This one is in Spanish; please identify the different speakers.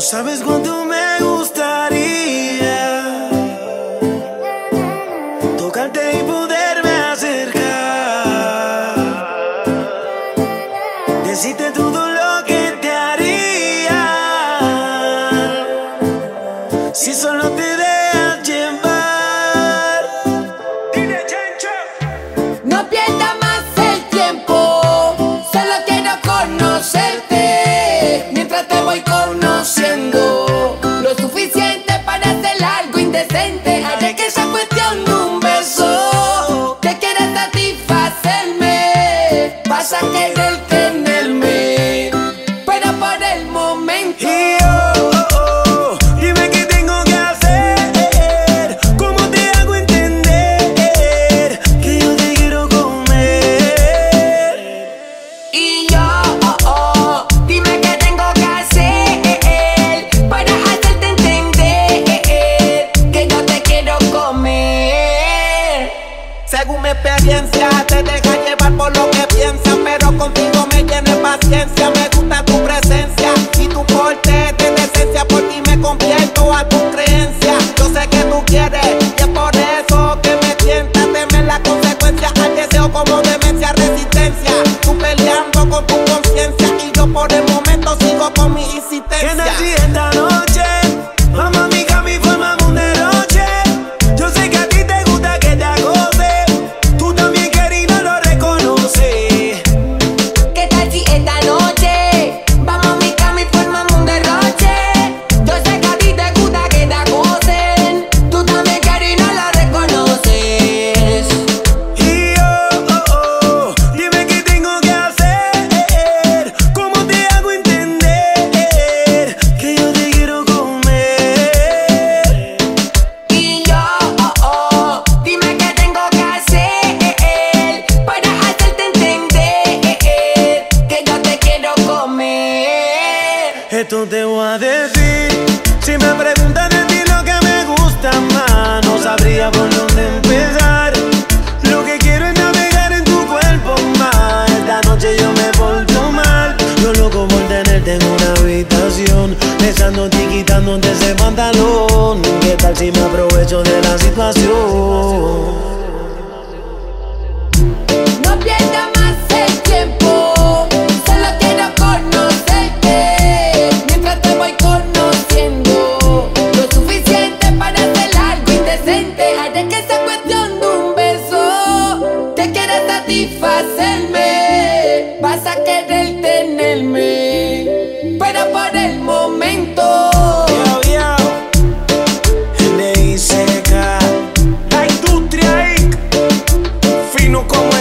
Speaker 1: Sabes cuánto me gustaría tocarte y poderme acercar. Decirte todo lo que te haría si solo te dejas llevar.
Speaker 2: No pierdas más el tiempo, solo quiero conocerte mientras te voy conociendo.
Speaker 3: paciencia me
Speaker 1: Esto te voy a decir. Si me preguntas de ti lo que me gusta más, no sabría por dónde empezar. Lo que quiero es navegar en tu cuerpo más. Esta noche yo me porto mal. Yo loco por tenerte en una habitación. Besándote y quitándote ese pantalón. ¿Qué tal si me aprovecho de la situación?
Speaker 2: conocerme, vas a querer tenerme, pero por el momento.
Speaker 1: Yo, yo, le hice cara. La industria ahí, fino como